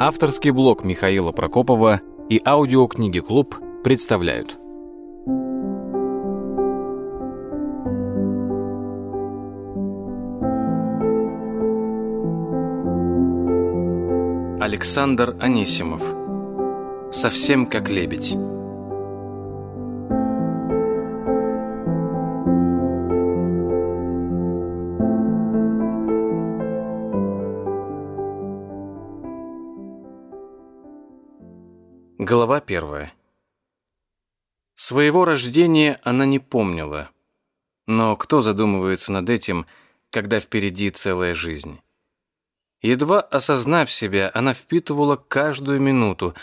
Авторский блог Михаила Прокопова и аудиокниги «Клуб» представляют. Александр Анисимов «Совсем как лебедь» Глава первая. Своего рождения она не помнила. Но кто задумывается над этим, когда впереди целая жизнь? Едва осознав себя, она впитывала каждую минуту,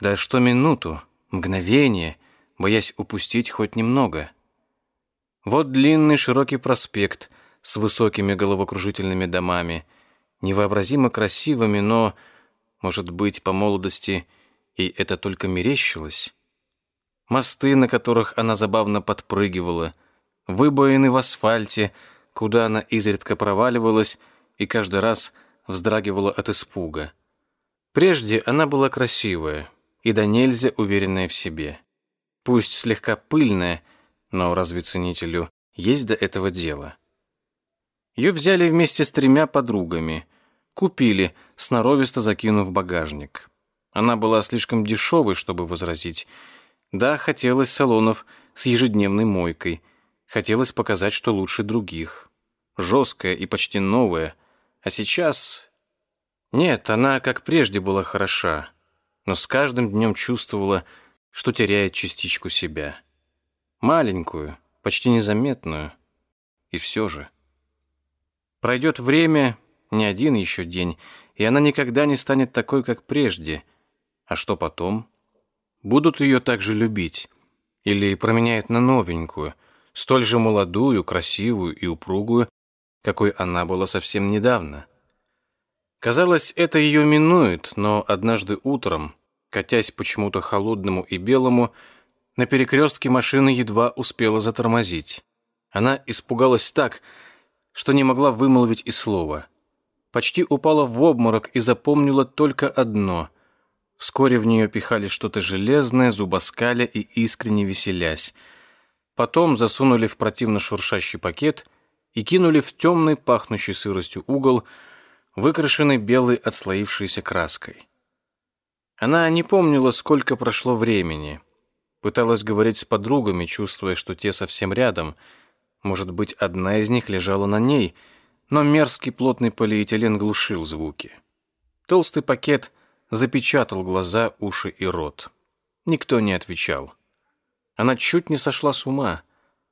да что минуту, мгновение, боясь упустить хоть немного. Вот длинный широкий проспект с высокими головокружительными домами, невообразимо красивыми, но, может быть, по молодости – и это только мерещилось. Мосты, на которых она забавно подпрыгивала, выбоины в асфальте, куда она изредка проваливалась и каждый раз вздрагивала от испуга. Прежде она была красивая и до нельзя уверенная в себе. Пусть слегка пыльная, но разве ценителю есть до этого дело? Ее взяли вместе с тремя подругами, купили, сноровисто закинув багажник. Она была слишком дешевой, чтобы возразить. Да, хотелось салонов с ежедневной мойкой. Хотелось показать, что лучше других. Жесткая и почти новая. А сейчас... Нет, она, как прежде, была хороша. Но с каждым днем чувствовала, что теряет частичку себя. Маленькую, почти незаметную. И все же. Пройдет время, не один еще день, и она никогда не станет такой, как прежде — а что потом? Будут ее также любить? Или променяют на новенькую, столь же молодую, красивую и упругую, какой она была совсем недавно? Казалось, это ее минует, но однажды утром, катясь почему-то холодному и белому, на перекрестке машина едва успела затормозить. Она испугалась так, что не могла вымолвить и слова. Почти упала в обморок и запомнила только одно — Вскоре в нее пихали что-то железное, зубоскаля и искренне веселясь. Потом засунули в противно шуршащий пакет и кинули в темный, пахнущий сыростью угол, выкрашенный белой отслоившейся краской. Она не помнила, сколько прошло времени. Пыталась говорить с подругами, чувствуя, что те совсем рядом. Может быть, одна из них лежала на ней, но мерзкий плотный полиэтилен глушил звуки. Толстый пакет запечатал глаза, уши и рот. Никто не отвечал. Она чуть не сошла с ума,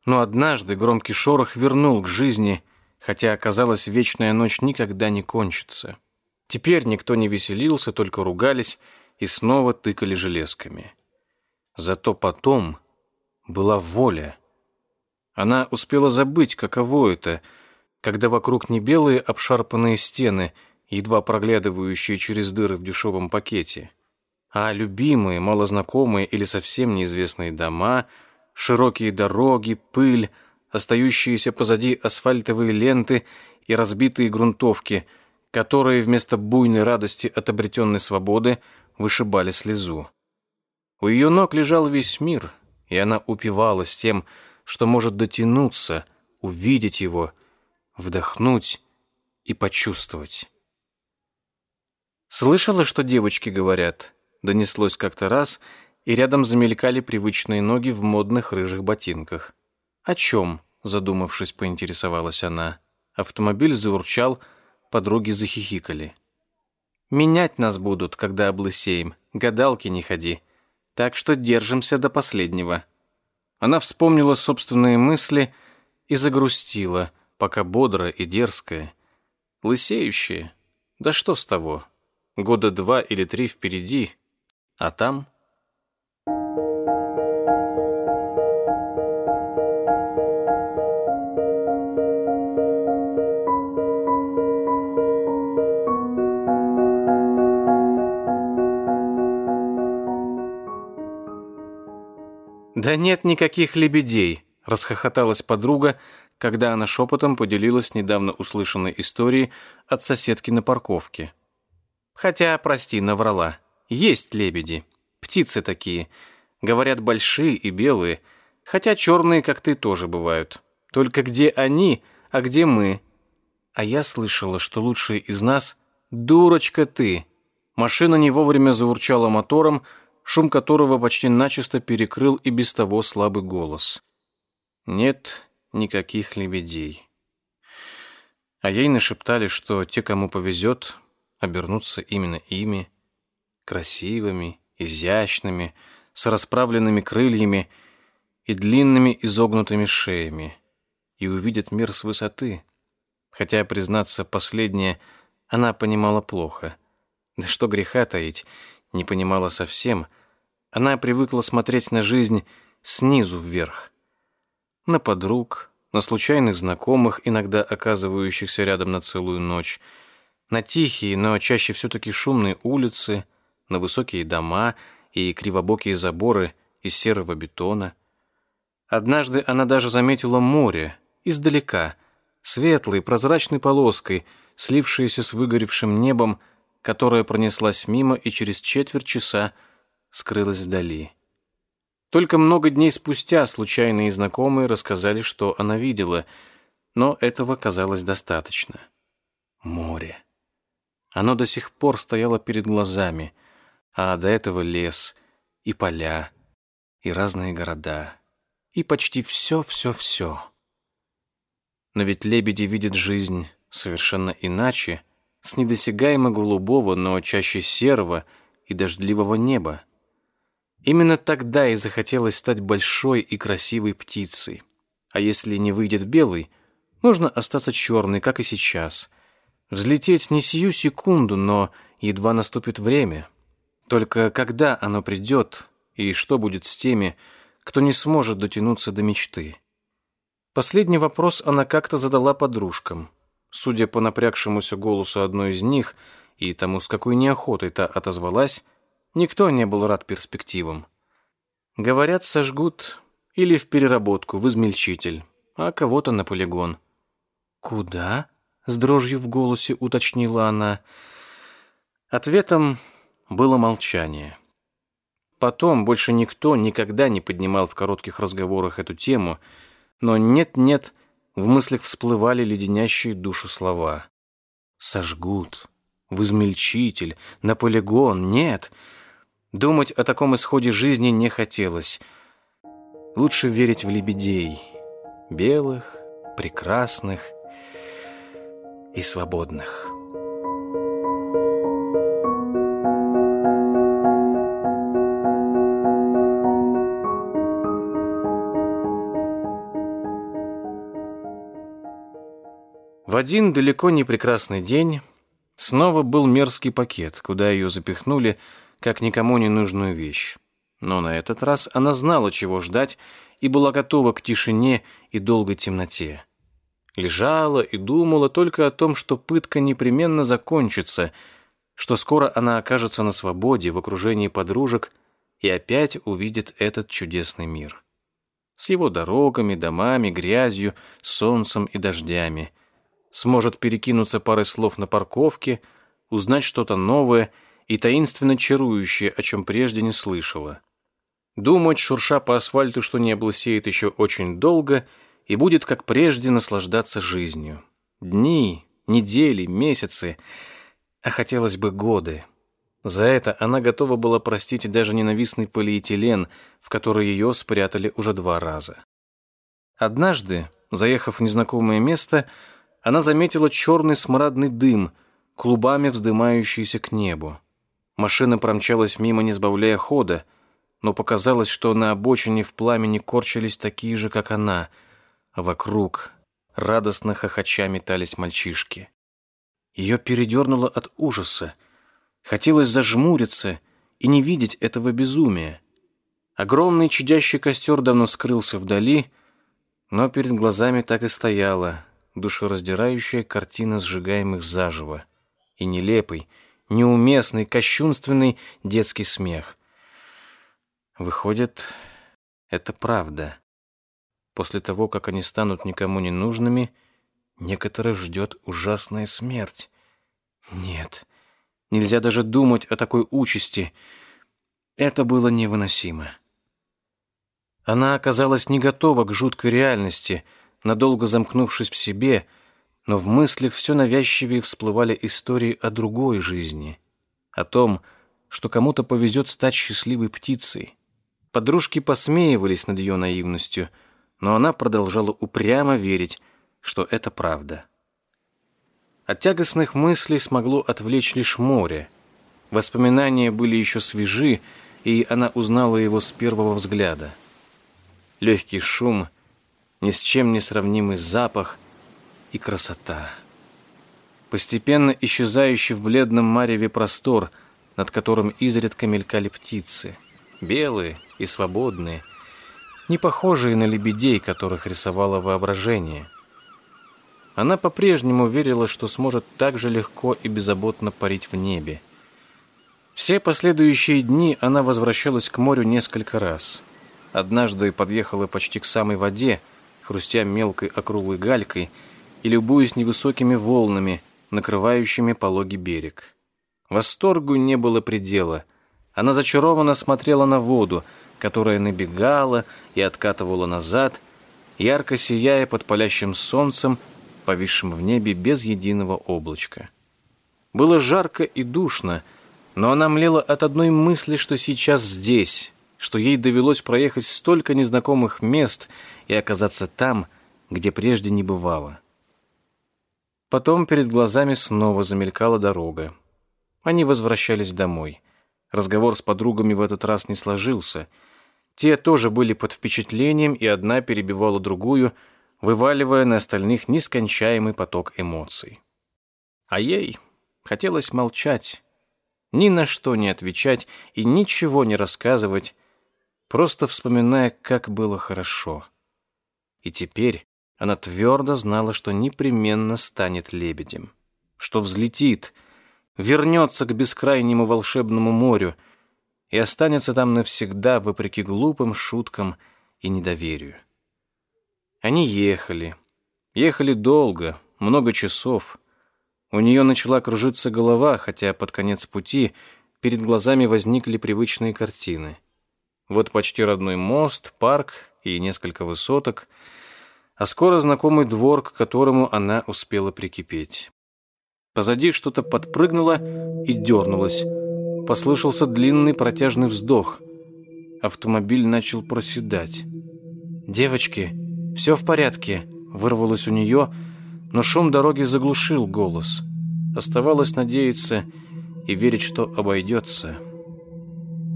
но однажды громкий шорох вернул к жизни, хотя, оказалось, вечная ночь никогда не кончится. Теперь никто не веселился, только ругались и снова тыкали железками. Зато потом была воля. Она успела забыть, каково это, когда вокруг не белые обшарпанные стены — едва проглядывающие через дыры в дешевом пакете, а любимые, малознакомые или совсем неизвестные дома, широкие дороги, пыль, остающиеся позади асфальтовые ленты и разбитые грунтовки, которые вместо буйной радости от обретенной свободы вышибали слезу. У ее ног лежал весь мир, и она упивалась тем, что может дотянуться, увидеть его, вдохнуть и почувствовать. «Слышала, что девочки говорят?» Донеслось как-то раз, и рядом замелькали привычные ноги в модных рыжих ботинках. «О чем?» — задумавшись, поинтересовалась она. Автомобиль заурчал, подруги захихикали. «Менять нас будут, когда облысеем. Гадалки не ходи. Так что держимся до последнего». Она вспомнила собственные мысли и загрустила, пока бодрая и дерзкая. Лысеющая. Да что с того? Года два или три впереди, а там... «Да нет никаких лебедей», — расхохоталась подруга, когда она шепотом поделилась недавно услышанной историей от соседки на парковке. Хотя, прости, наврала. Есть лебеди. Птицы такие. Говорят, большие и белые. Хотя черные, как ты, тоже бывают. Только где они, а где мы? А я слышала, что лучшие из нас — дурочка ты. Машина не вовремя заурчала мотором, шум которого почти начисто перекрыл и без того слабый голос. Нет никаких лебедей. А ей нашептали, что те, кому повезет, обернутся именно ими, красивыми, изящными, с расправленными крыльями и длинными изогнутыми шеями, и увидят мир с высоты. Хотя, признаться, последнее она понимала плохо. Да что греха таить, не понимала совсем. Она привыкла смотреть на жизнь снизу вверх. На подруг, на случайных знакомых, иногда оказывающихся рядом на целую ночь, на тихие, но чаще все-таки шумные улицы, на высокие дома и кривобокие заборы из серого бетона. Однажды она даже заметила море издалека, светлой, прозрачной полоской, слившееся с выгоревшим небом, которая пронеслась мимо и через четверть часа скрылась вдали. Только много дней спустя случайные знакомые рассказали, что она видела, но этого казалось достаточно. Море. Оно до сих пор стояло перед глазами, а до этого лес и поля, и разные города, и почти все-все-все. Но ведь лебеди видят жизнь совершенно иначе, с недосягаемо голубого, но чаще серого и дождливого неба. Именно тогда и захотелось стать большой и красивой птицей. А если не выйдет белый, можно остаться черной, как и сейчас. Взлететь не сию секунду, но едва наступит время. Только когда оно придет, и что будет с теми, кто не сможет дотянуться до мечты? Последний вопрос она как-то задала подружкам. Судя по напрягшемуся голосу одной из них и тому, с какой неохотой та отозвалась, Никто не был рад перспективам. Говорят, сожгут или в переработку, в измельчитель, а кого-то на полигон. «Куда?» — с дрожью в голосе уточнила она. Ответом было молчание. Потом больше никто никогда не поднимал в коротких разговорах эту тему, но нет-нет, в мыслях всплывали леденящие душу слова. «Сожгут», «в измельчитель», «на полигон», «нет», Думать о таком исходе жизни не хотелось. Лучше верить в лебедей. Белых, прекрасных и свободных. В один далеко не прекрасный день снова был мерзкий пакет, куда ее запихнули, как никому не нужную вещь. Но на этот раз она знала, чего ждать, и была готова к тишине и долгой темноте. Лежала и думала только о том, что пытка непременно закончится, что скоро она окажется на свободе в окружении подружек и опять увидит этот чудесный мир. С его дорогами, домами, грязью, солнцем и дождями. Сможет перекинуться парой слов на парковке, узнать что-то новое — и таинственно чарующее, о чем прежде не слышала. Думать, шурша по асфальту, что не облысеет еще очень долго, и будет, как прежде, наслаждаться жизнью. Дни, недели, месяцы, а хотелось бы годы. За это она готова была простить даже ненавистный полиэтилен, в который ее спрятали уже два раза. Однажды, заехав в незнакомое место, она заметила черный смрадный дым, клубами вздымающийся к небу. Машина промчалась мимо, не сбавляя хода, но показалось, что на обочине в пламени корчились такие же, как она, вокруг радостно хохоча метались мальчишки. Ее передернуло от ужаса. Хотелось зажмуриться и не видеть этого безумия. Огромный чадящий костер давно скрылся вдали, но перед глазами так и стояла душераздирающая картина сжигаемых заживо и нелепый, неуместный, кощунственный детский смех. Выходит, это правда. После того, как они станут никому не нужными, некоторых ждет ужасная смерть. Нет, Нельзя даже думать о такой участи. Это было невыносимо. Она оказалась не готова к жуткой реальности, надолго замкнувшись в себе, но в мыслях все навязчивее всплывали истории о другой жизни, о том, что кому-то повезет стать счастливой птицей. Подружки посмеивались над ее наивностью, но она продолжала упрямо верить, что это правда. От тягостных мыслей смогло отвлечь лишь море. Воспоминания были еще свежи, и она узнала его с первого взгляда. Легкий шум, ни с чем не сравнимый запах и красота. Постепенно исчезающий в бледном мареве простор, над которым изредка мелькали птицы, белые и свободные, не похожие на лебедей, которых рисовало воображение – она по-прежнему верила, что сможет так же легко и беззаботно парить в небе. Все последующие дни она возвращалась к морю несколько раз. Однажды подъехала почти к самой воде, хрустя мелкой округлой галькой и любуясь невысокими волнами, накрывающими пологий берег. Восторгу не было предела. Она зачарованно смотрела на воду, которая набегала и откатывала назад, ярко сияя под палящим солнцем повисшим в небе без единого облачка. Было жарко и душно, но она млела от одной мысли, что сейчас здесь, что ей довелось проехать столько незнакомых мест и оказаться там, где прежде не бывало. Потом перед глазами снова замелькала дорога. Они возвращались домой. Разговор с подругами в этот раз не сложился. Те тоже были под впечатлением, и одна перебивала другую — вываливая на остальных нескончаемый поток эмоций. А ей хотелось молчать, ни на что не отвечать и ничего не рассказывать, просто вспоминая, как было хорошо. И теперь она твердо знала, что непременно станет лебедем, что взлетит, вернется к бескрайнему волшебному морю и останется там навсегда, вопреки глупым шуткам и недоверию. Они ехали. Ехали долго, много часов. У нее начала кружиться голова, хотя под конец пути перед глазами возникли привычные картины. Вот почти родной мост, парк и несколько высоток, а скоро знакомый двор, к которому она успела прикипеть. Позади что-то подпрыгнуло и дернулось. Послышался длинный протяжный вздох. Автомобиль начал проседать. «Девочки!» «Все в порядке», — вырвалось у нее, но шум дороги заглушил голос. Оставалось надеяться и верить, что обойдется.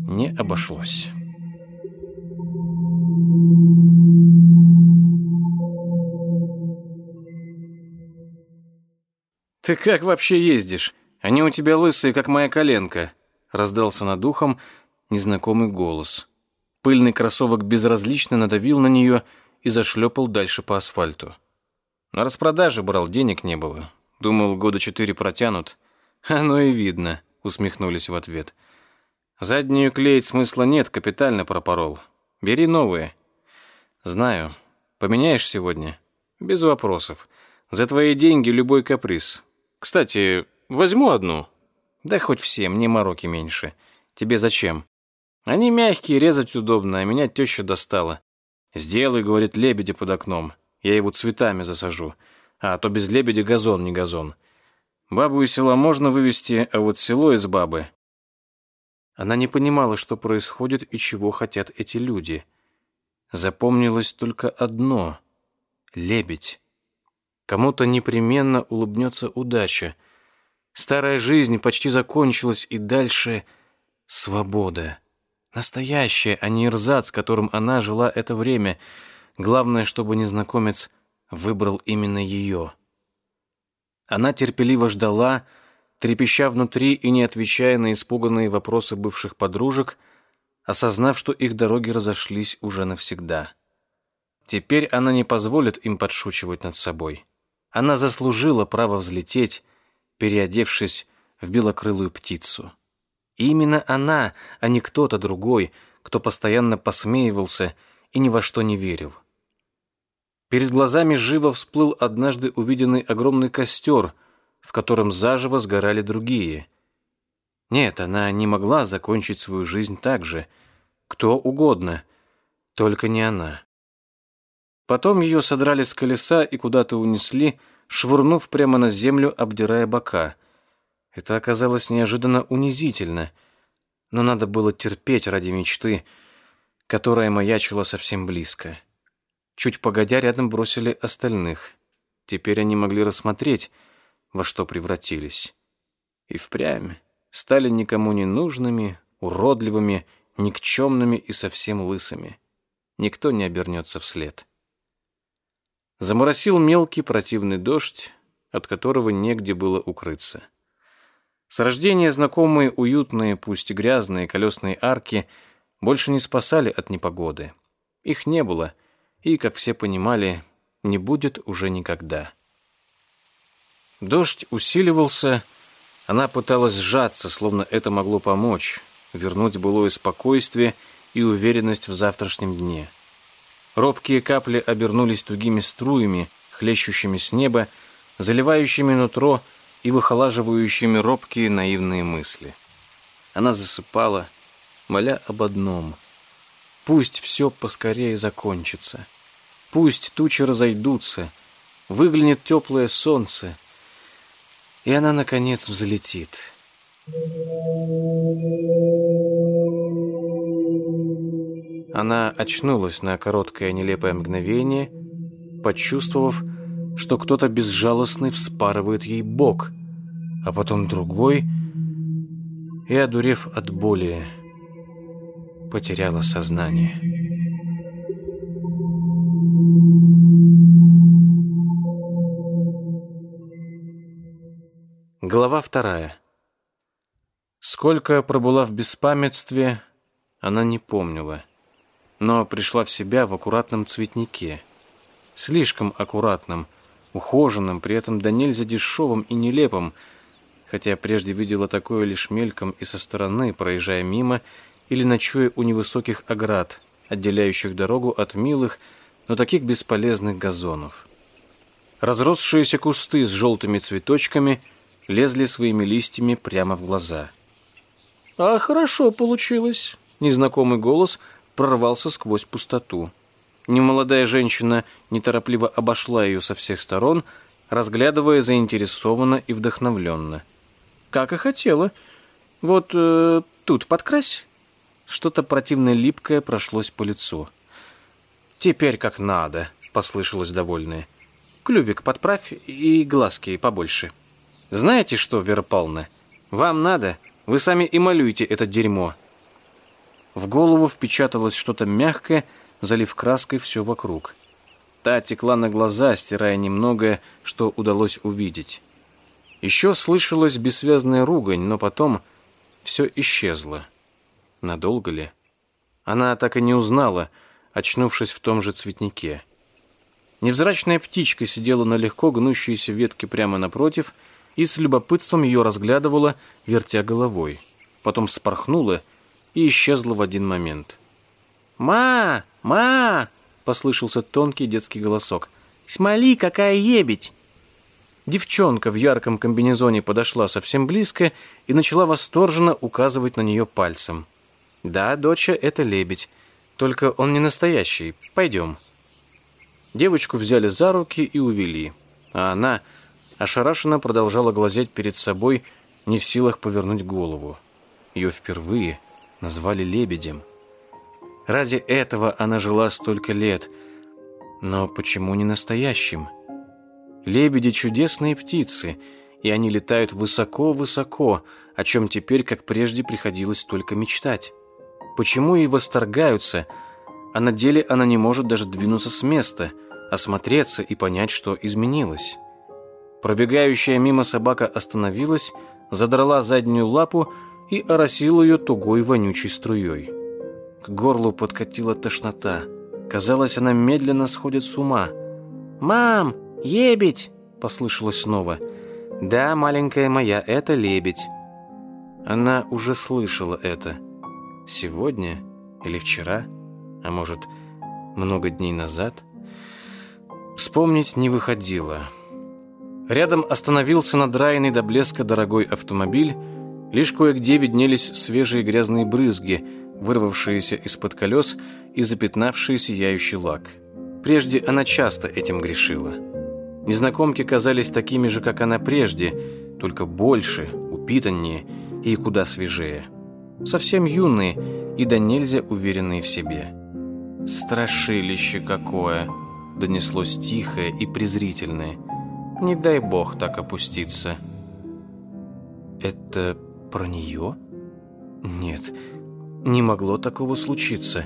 Не обошлось. «Ты как вообще ездишь? Они у тебя лысые, как моя коленка», — раздался над ухом незнакомый голос. Пыльный кроссовок безразлично надавил на нее, — и зашлепал дальше по асфальту. На распродаже брал, денег не было. Думал, года четыре протянут. Оно и видно, усмехнулись в ответ. Заднюю клеить смысла нет, капитально пропорол. Бери новые. Знаю. Поменяешь сегодня? Без вопросов. За твои деньги любой каприз. Кстати, возьму одну. Да хоть все, мне мороки меньше. Тебе зачем? Они мягкие, резать удобно, а меня теща достала. «Сделай, — говорит, — лебедя под окном. Я его цветами засажу. А то без лебедя газон не газон. Бабу из села можно вывести, а вот село из бабы...» Она не понимала, что происходит и чего хотят эти люди. Запомнилось только одно — лебедь. Кому-то непременно улыбнется удача. Старая жизнь почти закончилась, и дальше — свобода. Настоящее, а не рзац, которым она жила это время. Главное, чтобы незнакомец выбрал именно ее. Она терпеливо ждала, трепеща внутри и не отвечая на испуганные вопросы бывших подружек, осознав, что их дороги разошлись уже навсегда. Теперь она не позволит им подшучивать над собой. Она заслужила право взлететь, переодевшись в белокрылую птицу. И именно она, а не кто-то другой, кто постоянно посмеивался и ни во что не верил. Перед глазами живо всплыл однажды увиденный огромный костер, в котором заживо сгорали другие. Нет, она не могла закончить свою жизнь так же. Кто угодно, только не она. Потом ее содрали с колеса и куда-то унесли, швырнув прямо на землю, обдирая бока. Это оказалось неожиданно унизительно, но надо было терпеть ради мечты, которая маячила совсем близко. Чуть погодя, рядом бросили остальных. Теперь они могли рассмотреть, во что превратились. И впрямь стали никому не нужными, уродливыми, никчемными и совсем лысыми. Никто не обернется вслед. Заморосил мелкий противный дождь, от которого негде было укрыться. С рождения знакомые уютные, пусть и грязные колесные арки больше не спасали от непогоды. Их не было, и, как все понимали, не будет уже никогда. Дождь усиливался, она пыталась сжаться, словно это могло помочь, вернуть былое спокойствие и уверенность в завтрашнем дне. Робкие капли обернулись тугими струями, хлещущими с неба, заливающими нутро и выхолаживающими робкие наивные мысли. Она засыпала, моля об одном. Пусть все поскорее закончится. Пусть тучи разойдутся, выглянет теплое солнце, и она, наконец, взлетит. Она очнулась на короткое нелепое мгновение, почувствовав, что кто-то безжалостный вспарывает ей бок, а потом другой, и, одурев от боли, потеряла сознание. Глава вторая. Сколько пробыла в беспамятстве, она не помнила, но пришла в себя в аккуратном цветнике. Слишком аккуратном, ухоженном, при этом да нельзя дешевым и нелепым, хотя прежде видела такое лишь мельком и со стороны, проезжая мимо или ночуя у невысоких оград, отделяющих дорогу от милых, но таких бесполезных газонов. Разросшиеся кусты с желтыми цветочками – лезли своими листьями прямо в глаза. «А хорошо получилось!» Незнакомый голос прорвался сквозь пустоту. Немолодая женщина неторопливо обошла ее со всех сторон, разглядывая заинтересованно и вдохновленно. «Как и хотела. Вот э, тут подкрась». Что-то противно липкое прошлось по лицу. «Теперь как надо», — послышалось довольное. «Клювик подправь и глазки побольше». Знаете что, Вера Павловна, вам надо, вы сами и малюете это дерьмо. В голову впечаталось что-то мягкое, залив краской все вокруг. Та текла на глаза, стирая немногое, что удалось увидеть. Еще слышалась бессвязная ругань, но потом все исчезло. Надолго ли? Она так и не узнала, очнувшись в том же цветнике. Невзрачная птичка сидела на легко гнущейся ветке прямо напротив и с любопытством ее разглядывала, вертя головой. Потом спорхнула и исчезла в один момент. «Ма! Ма!» — послышался тонкий детский голосок. «Смоли, какая ебедь!» Девчонка в ярком комбинезоне подошла совсем близко и начала восторженно указывать на нее пальцем. «Да, доча, это лебедь. Только он не настоящий. Пойдем». Девочку взяли за руки и увели, а она ошарашенно продолжала глазеть перед собой, не в силах повернуть голову. Ее впервые назвали лебедем. Ради этого она жила столько лет. Но почему не настоящим? Лебеди — чудесные птицы, и они летают высоко-высоко, о чем теперь, как прежде, приходилось только мечтать. Почему и восторгаются, а на деле она не может даже двинуться с места, осмотреться и понять, что изменилось? Пробегающая мимо собака остановилась, задрала заднюю лапу и оросила ее тугой вонючей струей. К горлу подкатила тошнота. Казалось, она медленно сходит с ума. «Мам, ебедь!» — послышалось снова. «Да, маленькая моя, это лебедь». Она уже слышала это. Сегодня или вчера, а может, много дней назад. Вспомнить не выходило. Рядом остановился надраенный до блеска дорогой автомобиль, Лишь кое-где виднелись свежие грязные брызги, вырвавшиеся из-под колес и запятнавшие сияющий лак. Прежде она часто этим грешила. Незнакомки казались такими же, как она прежде, только больше, упитаннее и куда свежее. Совсем юные и до нельзя уверенные в себе. «Страшилище какое!» — донеслось тихое и презрительное. «Не дай бог так опуститься». «Это про нее?» «Нет, не могло такого случиться.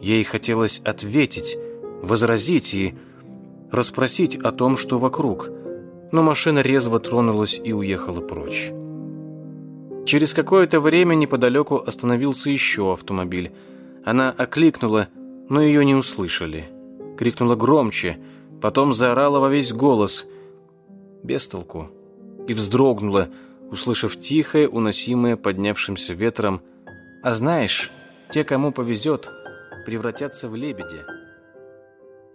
Ей хотелось ответить, возразить и расспросить о том, что вокруг, но машина резво тронулась и уехала прочь. Через какое-то время неподалеку остановился еще автомобиль. Она окликнула, но ее не услышали. Крикнула громче, потом заорала во весь голос. Без толку. И вздрогнула, услышав тихое, уносимое поднявшимся ветром «А знаешь, те, кому повезет, превратятся в лебедя».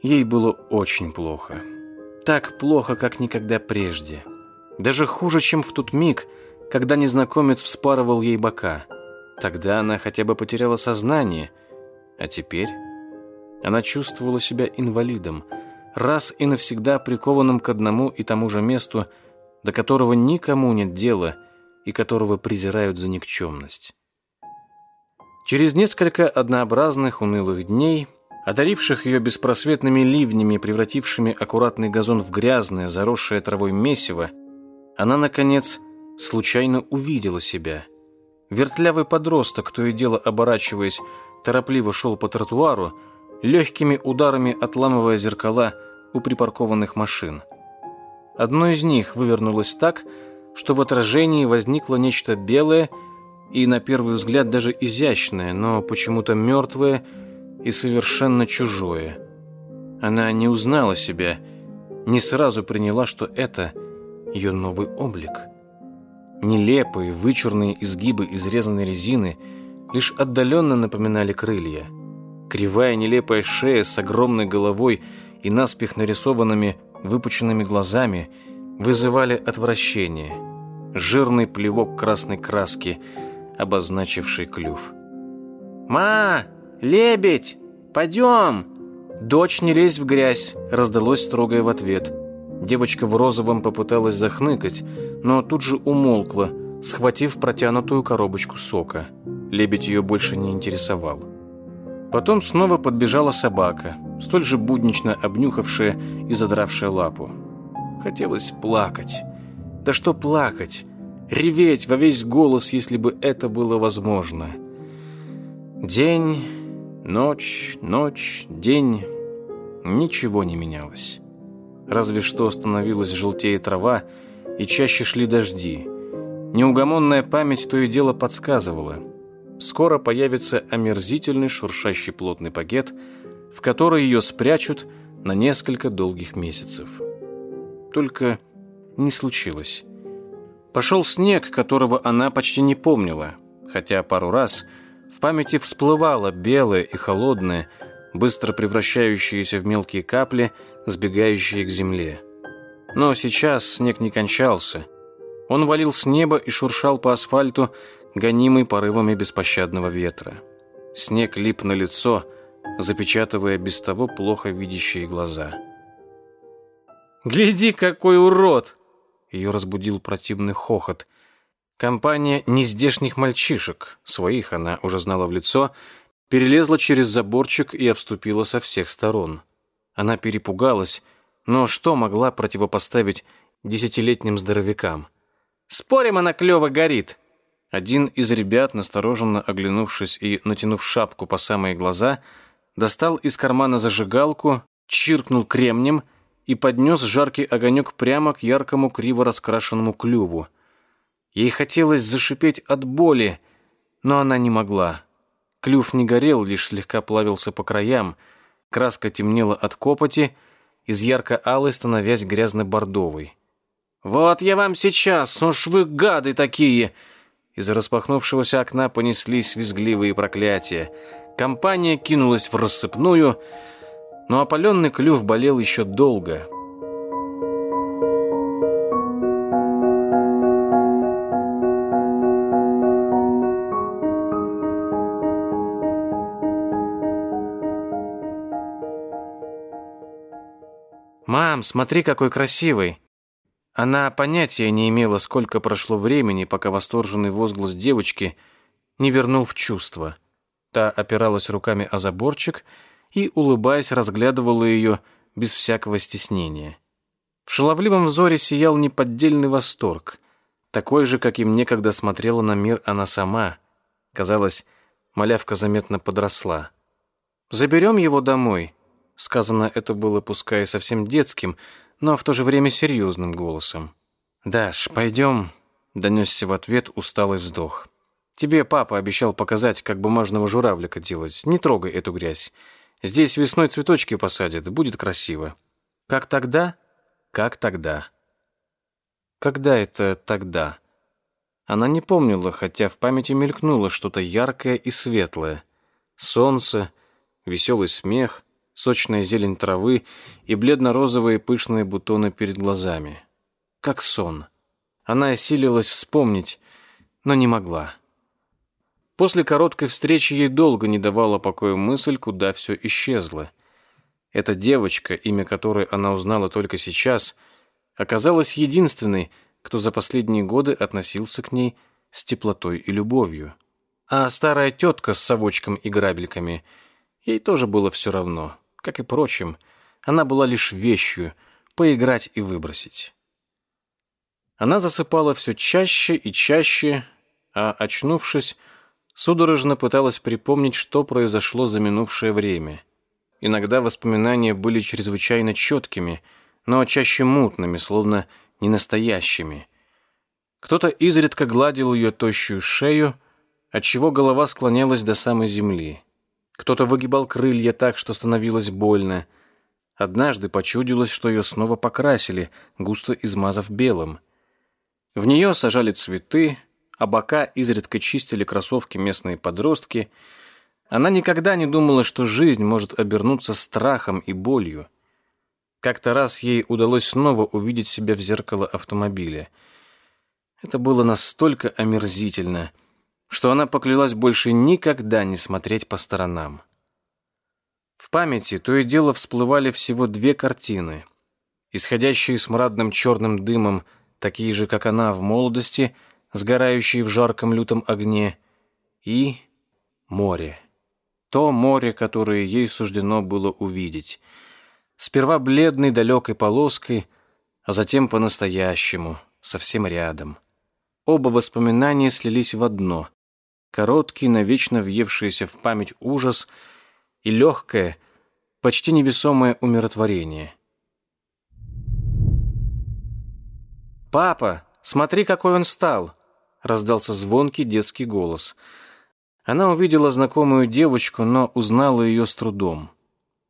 Ей было очень плохо. Так плохо, как никогда прежде. Даже хуже, чем в тот миг, когда незнакомец вспарывал ей бока. Тогда она хотя бы потеряла сознание, а теперь она чувствовала себя инвалидом, раз и навсегда прикованным к одному и тому же месту, до которого никому нет дела и которого презирают за никчемность. Через несколько однообразных унылых дней одаривших ее беспросветными ливнями, превратившими аккуратный газон в грязное, заросшее травой месиво, она, наконец, случайно увидела себя. Вертлявый подросток, то и дело оборачиваясь, торопливо шел по тротуару, легкими ударами отламывая зеркала у припаркованных машин. Одно из них вывернулось так, что в отражении возникло нечто белое и, на первый взгляд, даже изящное, но почему-то мертвое, и совершенно чужое. Она не узнала себя, не сразу приняла, что это ее новый облик. Нелепые, вычурные изгибы изрезанной резины лишь отдаленно напоминали крылья. Кривая нелепая шея с огромной головой и наспех нарисованными выпученными глазами вызывали отвращение. Жирный плевок красной краски, обозначивший клюв. «Ма!» «Лебедь! Пойдем!» «Дочь, не лезь в грязь!» – раздалось строгое в ответ. Девочка в розовом попыталась захныкать, но тут же умолкла, схватив протянутую коробочку сока. Лебедь ее больше не интересовал. Потом снова подбежала собака, столь же буднично обнюхавшая и задравшая лапу. Хотелось плакать. Да что плакать? Реветь во весь голос, если бы это было возможно. День Ночь, ночь, день. Ничего не менялось. Разве что становилась желтее трава, и чаще шли дожди. Неугомонная память то и дело подсказывала. Скоро появится омерзительный шуршащий плотный пакет, в который ее спрячут на несколько долгих месяцев. Только не случилось. Пошел снег, которого она почти не помнила, хотя пару раз – в памяти всплывало белое и холодное, быстро превращающееся в мелкие капли, сбегающие к земле. Но сейчас снег не кончался. Он валил с неба и шуршал по асфальту, гонимый порывами беспощадного ветра. Снег лип на лицо, запечатывая без того плохо видящие глаза. «Гляди, какой урод!» Ее разбудил противный хохот. Компания нездешних мальчишек, своих она уже знала в лицо, перелезла через заборчик и обступила со всех сторон. Она перепугалась, но что могла противопоставить десятилетним здоровякам? «Спорим, она клёво горит!» Один из ребят, настороженно оглянувшись и натянув шапку по самые глаза, достал из кармана зажигалку, чиркнул кремнем и поднес жаркий огонек прямо к яркому криво раскрашенному клюву. Ей хотелось зашипеть от боли, но она не могла. Клюв не горел, лишь слегка плавился по краям, краска темнела от копоти, из ярко-алой становясь грязно-бордовой. «Вот я вам сейчас, уж вы гады такие!» Из распахнувшегося окна понеслись визгливые проклятия. Компания кинулась в рассыпную, но опаленный клюв болел еще долго. «Мам, смотри, какой красивый!» Она понятия не имела, сколько прошло времени, пока восторженный возглас девочки не вернул в чувство. Та опиралась руками о заборчик и, улыбаясь, разглядывала ее без всякого стеснения. В шаловливом взоре сиял неподдельный восторг, такой же, каким некогда смотрела на мир она сама. Казалось, малявка заметно подросла. «Заберем его домой?» Сказано это было пускай совсем детским, но в то же время серьезным голосом. «Даш, пойдем», — донесся в ответ усталый вздох. «Тебе папа обещал показать, как бумажного журавлика делать. Не трогай эту грязь. Здесь весной цветочки посадят, будет красиво». «Как тогда?» «Как тогда». Когда это тогда? Она не помнила, хотя в памяти мелькнуло что-то яркое и светлое. Солнце, веселый смех, сочная зелень травы и бледно-розовые пышные бутоны перед глазами. Как сон. Она осилилась вспомнить, но не могла. После короткой встречи ей долго не давала покоя мысль, куда все исчезло. Эта девочка, имя которой она узнала только сейчас, оказалась единственной, кто за последние годы относился к ней с теплотой и любовью. А старая тетка с совочком и грабельками, ей тоже было все равно. Как и прочим, она была лишь вещью, поиграть и выбросить. Она засыпала все чаще и чаще, а, очнувшись, судорожно пыталась припомнить, что произошло за минувшее время. Иногда воспоминания были чрезвычайно четкими, но чаще мутными, словно ненастоящими. Кто-то изредка гладил ее тощую шею, отчего голова склонялась до самой земли. Кто-то выгибал крылья так, что становилось больно. Однажды почудилось, что ее снова покрасили, густо измазав белым. В нее сажали цветы, а бока изредка чистили кроссовки местные подростки. Она никогда не думала, что жизнь может обернуться страхом и болью. Как-то раз ей удалось снова увидеть себя в зеркало автомобиля. Это было настолько омерзительно — что она поклялась больше никогда не смотреть по сторонам. В памяти то и дело всплывали всего две картины. Исходящие смрадным черным дымом, такие же, как она в молодости, сгорающие в жарком лютом огне, и море. То море, которое ей суждено было увидеть. Сперва бледной далекой полоской, а затем по-настоящему, совсем рядом. Оба воспоминания слились в одно короткий, навечно въевшийся в память ужас и легкое, почти невесомое умиротворение. «Папа, смотри, какой он стал!» — раздался звонкий детский голос. Она увидела знакомую девочку, но узнала ее с трудом.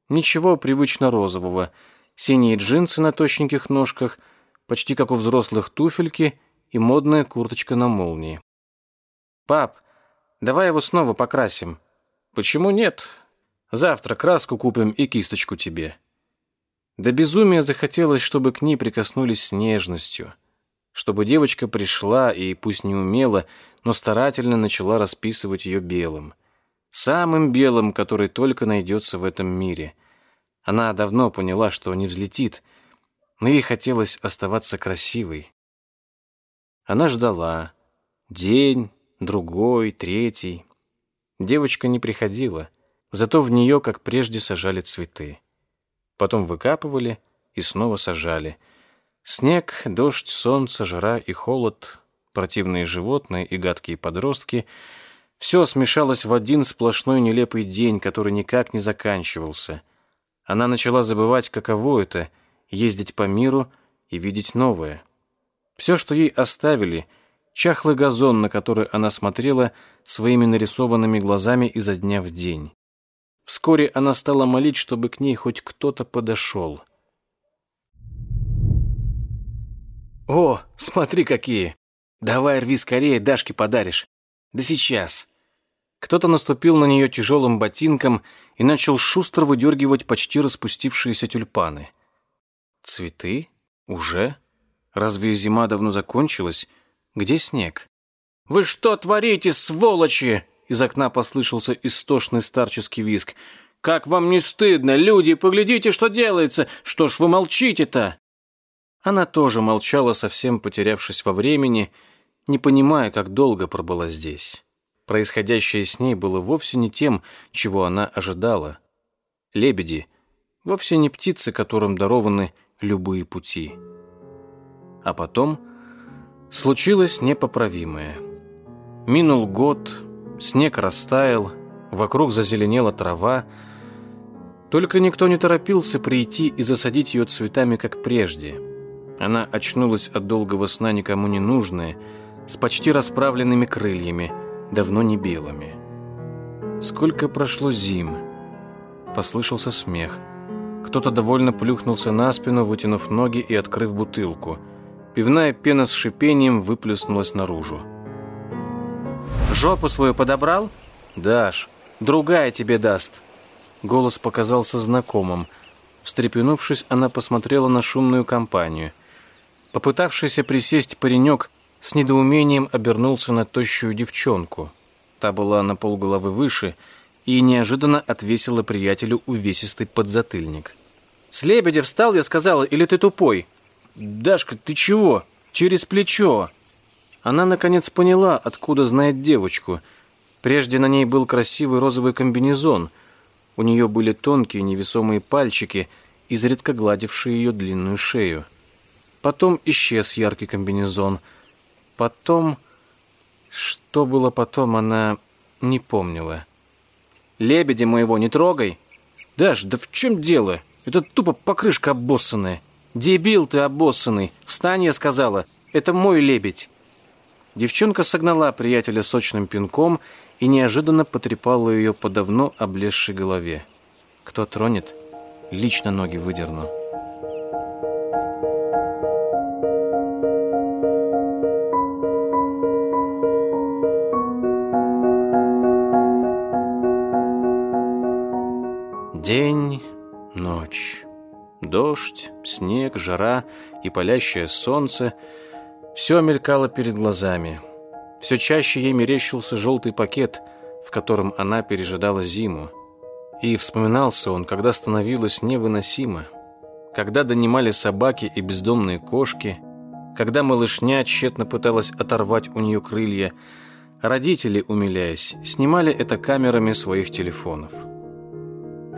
Ничего привычно розового, синие джинсы на точненьких ножках, почти как у взрослых туфельки и модная курточка на молнии. «Пап, Давай его снова покрасим. Почему нет? Завтра краску купим и кисточку тебе. До безумия захотелось, чтобы к ней прикоснулись с нежностью, чтобы девочка пришла и, пусть не умела, но старательно начала расписывать ее белым. Самым белым, который только найдется в этом мире. Она давно поняла, что не взлетит, но ей хотелось оставаться красивой. Она ждала. День, другой, третий. Девочка не приходила, зато в нее, как прежде, сажали цветы. Потом выкапывали и снова сажали. Снег, дождь, солнце, жара и холод, противные животные и гадкие подростки — все смешалось в один сплошной нелепый день, который никак не заканчивался. Она начала забывать, каково это — ездить по миру и видеть новое. Все, что ей оставили — чахлый газон, на который она смотрела своими нарисованными глазами изо дня в день. Вскоре она стала молить, чтобы к ней хоть кто-то подошел. «О, смотри какие! Давай рви скорее, Дашке подаришь. Да сейчас!» Кто-то наступил на нее тяжелым ботинком и начал шустро выдергивать почти распустившиеся тюльпаны. «Цветы? Уже? Разве зима давно закончилась?» Где снег? «Вы что творите, сволочи?» Из окна послышался истошный старческий визг. Как вам не стыдно? Люди, поглядите, что делается! Что ж вы молчите-то?» Она тоже молчала, совсем потерявшись во времени, не понимая, как долго пробыла здесь. Происходящее с ней было вовсе не тем, чего она ожидала. Лебеди — вовсе не птицы, которым дарованы любые пути. А потом случилось непоправимое. Минул год, снег растаял, вокруг зазеленела трава, только никто не торопился прийти и засадить ее цветами, как прежде. Она очнулась от долгого сна никому не нужная, с почти расправленными крыльями, давно не белыми. Сколько прошло зим. Послышался смех. Кто-то довольно плюхнулся на спину, вытянув ноги и открыв бутылку. Пивная пена с шипением выплеснулась наружу. «Жопу свою подобрал?» «Дашь, другая тебе даст». Голос показался знакомым. Встрепенувшись, она посмотрела на шумную компанию. Попытавшийся присесть паренек с недоумением обернулся на тощую девчонку. Та была на полголовы выше и неожиданно отвесила приятелю увесистый подзатыльник. «С лебедя встал, я сказала, или ты тупой?» «Дашка, ты чего? Через плечо!» Она, наконец, поняла, откуда знает девочку. Прежде на ней был красивый розовый комбинезон. У нее были тонкие невесомые пальчики, изредка гладившие ее длинную шею. Потом исчез яркий комбинезон. Потом... Что было потом, она не помнила. «Лебедя моего не трогай!» «Даш, да в чем дело? Это тупо покрышка обоссанная!» «Дебил ты обоссанный! Встань, я сказала! Это мой лебедь!» Девчонка согнала приятеля сочным пинком и неожиданно потрепала ее по давно облезшей голове. «Кто тронет, лично ноги выдерну». День, ночь. Дождь, снег, жара и палящее солнце — все мелькало перед глазами. Все чаще ей мерещился желтый пакет, в котором она пережидала зиму. И вспоминался он, когда становилось невыносимо. Когда донимали собаки и бездомные кошки, когда малышня тщетно пыталась оторвать у нее крылья, родители, умиляясь, снимали это камерами своих телефонов.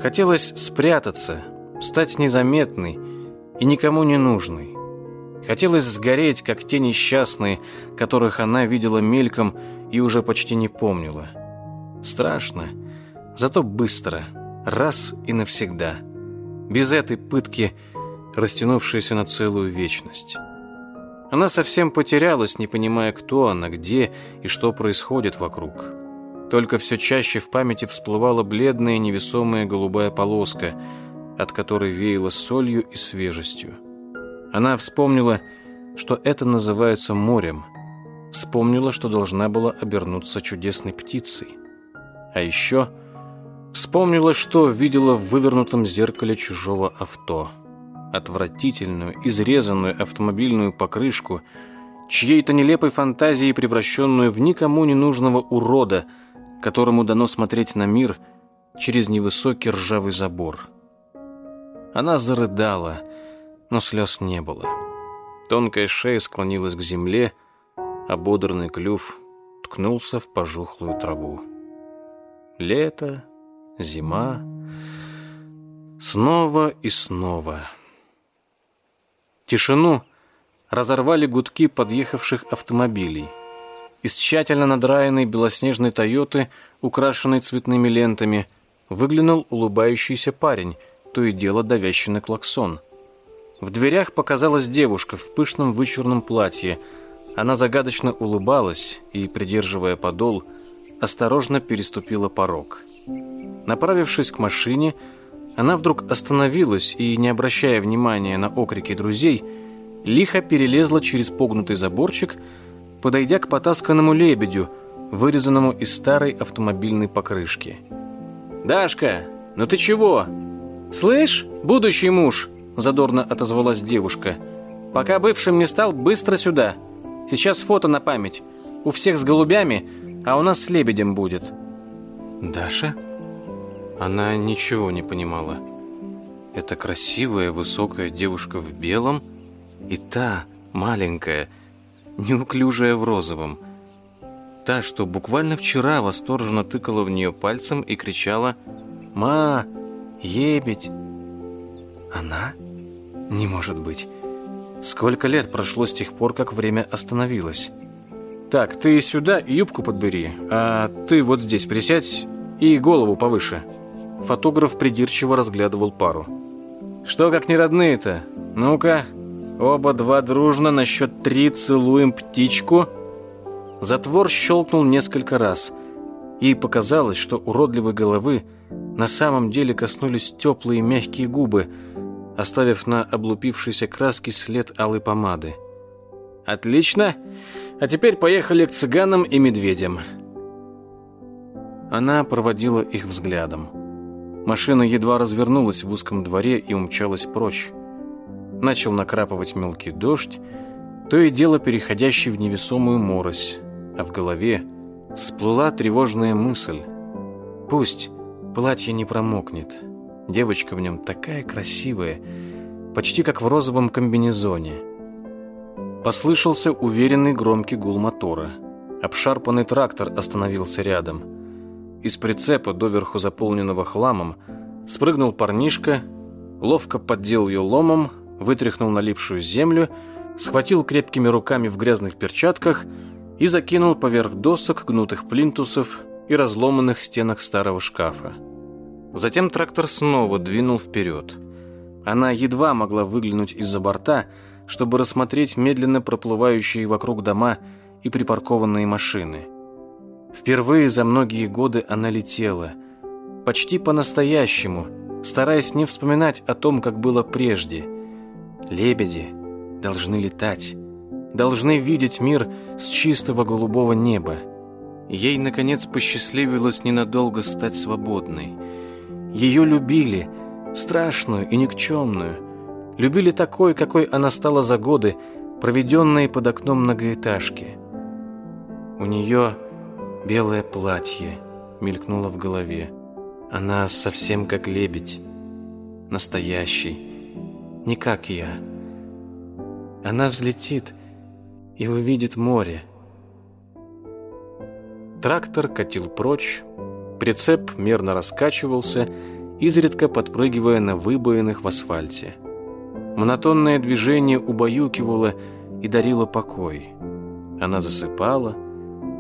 Хотелось спрятаться, стать незаметной и никому не нужной. Хотелось сгореть, как те несчастные, которых она видела мельком и уже почти не помнила. Страшно, зато быстро, раз и навсегда. Без этой пытки, растянувшейся на целую вечность. Она совсем потерялась, не понимая, кто она, где и что происходит вокруг. Только все чаще в памяти всплывала бледная невесомая голубая полоска – от которой веяло солью и свежестью. Она вспомнила, что это называется морем. Вспомнила, что должна была обернуться чудесной птицей. А еще вспомнила, что видела в вывернутом зеркале чужого авто. Отвратительную, изрезанную автомобильную покрышку, чьей-то нелепой фантазией превращенную в никому не нужного урода, которому дано смотреть на мир через невысокий ржавый забор. Она зарыдала, но слез не было. Тонкая шея склонилась к земле, а бодрный клюв ткнулся в пожухлую траву. Лето, зима, снова и снова. Тишину разорвали гудки подъехавших автомобилей. Из тщательно надраенной белоснежной «Тойоты», украшенной цветными лентами, выглянул улыбающийся парень – то и дело давящий на клаксон. В дверях показалась девушка в пышном вычурном платье. Она загадочно улыбалась и, придерживая подол, осторожно переступила порог. Направившись к машине, она вдруг остановилась и, не обращая внимания на окрики друзей, лихо перелезла через погнутый заборчик, подойдя к потасканному лебедю, вырезанному из старой автомобильной покрышки. «Дашка, ну ты чего?» «Слышь, будущий муж!» – задорно отозвалась девушка. «Пока бывшим не стал, быстро сюда. Сейчас фото на память. У всех с голубями, а у нас с лебедем будет». «Даша?» Она ничего не понимала. Это красивая, высокая девушка в белом и та, маленькая, неуклюжая в розовом. Та, что буквально вчера восторженно тыкала в нее пальцем и кричала «Ма! Ебедь!» Она? Не может быть. Сколько лет прошло с тех пор, как время остановилось? Так, ты сюда юбку подбери, а ты вот здесь присядь и голову повыше. Фотограф придирчиво разглядывал пару. Что как не родные-то? Ну-ка, оба два дружно на счет три целуем птичку. Затвор щелкнул несколько раз, и показалось, что уродливой головы на самом деле коснулись теплые мягкие губы, оставив на облупившейся краске след алой помады. «Отлично! А теперь поехали к цыганам и медведям». Она проводила их взглядом. Машина едва развернулась в узком дворе и умчалась прочь. Начал накрапывать мелкий дождь, то и дело переходящий в невесомую морось, а в голове всплыла тревожная мысль. «Пусть платье не промокнет, Девочка в нем такая красивая, почти как в розовом комбинезоне. Послышался уверенный громкий гул мотора. Обшарпанный трактор остановился рядом. Из прицепа, доверху заполненного хламом, спрыгнул парнишка, ловко поддел ее ломом, вытряхнул налипшую землю, схватил крепкими руками в грязных перчатках и закинул поверх досок, гнутых плинтусов и разломанных стенок старого шкафа. Затем трактор снова двинул вперед. Она едва могла выглянуть из-за борта, чтобы рассмотреть медленно проплывающие вокруг дома и припаркованные машины. Впервые за многие годы она летела, почти по-настоящему, стараясь не вспоминать о том, как было прежде. Лебеди должны летать, должны видеть мир с чистого голубого неба. Ей, наконец, посчастливилось ненадолго стать свободной – ее любили, страшную и никчемную. Любили такой, какой она стала за годы, проведенные под окном многоэтажки. У нее белое платье мелькнуло в голове. Она совсем как лебедь, настоящий, не как я. Она взлетит и увидит море. Трактор катил прочь, Прицеп мерно раскачивался, изредка подпрыгивая на выбоинах в асфальте. Монотонное движение убаюкивало и дарило покой. Она засыпала,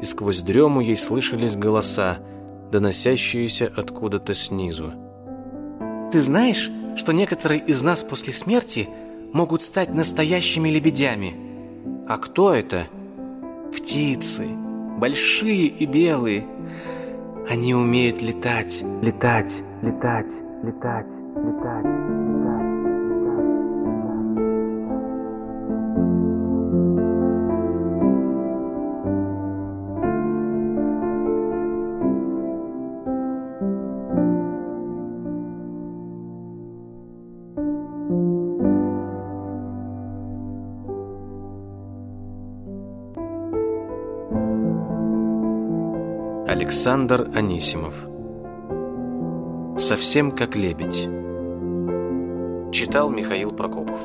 и сквозь дрему ей слышались голоса, доносящиеся откуда-то снизу. «Ты знаешь, что некоторые из нас после смерти могут стать настоящими лебедями?» «А кто это?» «Птицы, большие и белые». Они умеют летать. Летать, летать, летать, летать. Александр Анисимов. Совсем как лебедь Читал Михаил Прокопов